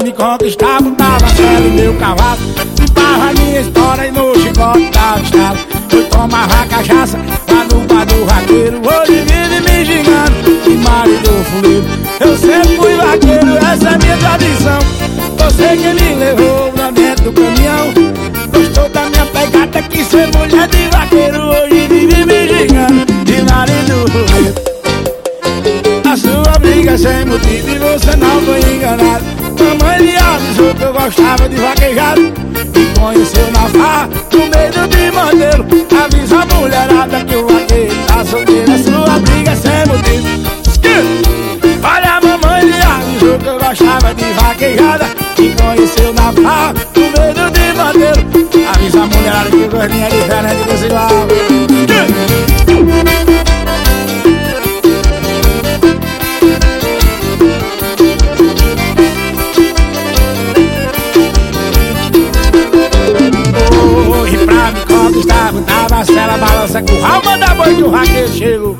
me conquistar Botava sério meu cavalo Limpava minha história e no chicote tava estado Eu tomava cachaça Lá no bar do vaqueiro Hoje vive me gigando E marido fuleiro Eu sempre fui vaqueiro Essa é minha tradição. Você que me levou pra dentro do caminhão. Gostou da minha pegada Que ser mulher de vaqueiro Hoje vive me gigando E marido fuleiro a sua briga sem motivo e você não foi enganado Mamãe lhe avisou que eu gostava de vaquejado. Me conheceu na farra, no meio de mandeiro Avisa a mulherada que o vaqueiro tá solteiro. Sua briga é sem motivo. Olha, a mamãe lhe avisou que eu gostava de vaquejada. Me conheceu na farra, no meio de mandeiro Avisa a mulherada que o gordinho é diferente desse igual conquistar, botava a cela, balança com o manda boi que o vaqueiro chegou.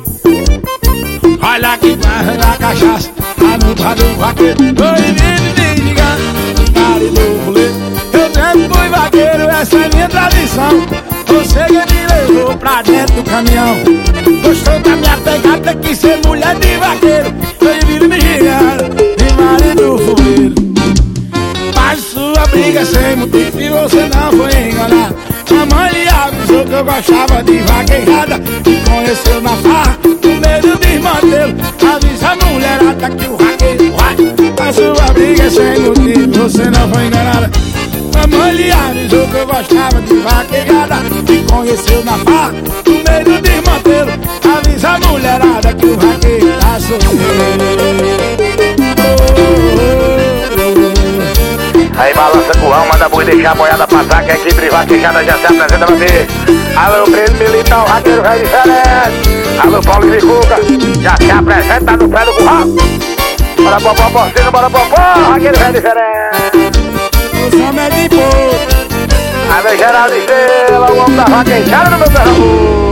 Olha que barra a cachaça, a nuca do vaqueiro. Oi, vive me ligando, pare do rolê. Eu sempre fui vaqueiro, essa é minha tradição. Você que me levou pra dentro do caminhão. Gostou da minha pegada, quis ser mulher de vaqueiro. Oi, vive me ligando, de marido fuleiro. Mas sua briga sem motivo que gostava de vaquejada Me conheceu na farra, no meio de desmantelo Avisa a mulherada que o vaqueiro vai Mas sua briga é sem motivo você não foi enganada. Mamãe lhe avisou que eu gostava de vaquejada Me conheceu na farra, no meio de desmantelo Avisa a mulherada que o vaqueiro tá solteiro Aí balança com alma, manda boi deixar a boiada passar Que a equipe vaquejada já se apresenta pra ver Alô, Breno Militar, o raqueiro velho diferente Alô, Paulo de Cuca, já se apresenta no pé do curral Bora, popó, porcino, bora, popó, raqueiro velho diferente O som é de boa Alô, Geraldo Estrela, o homem da vaquejada no meu Pernambuco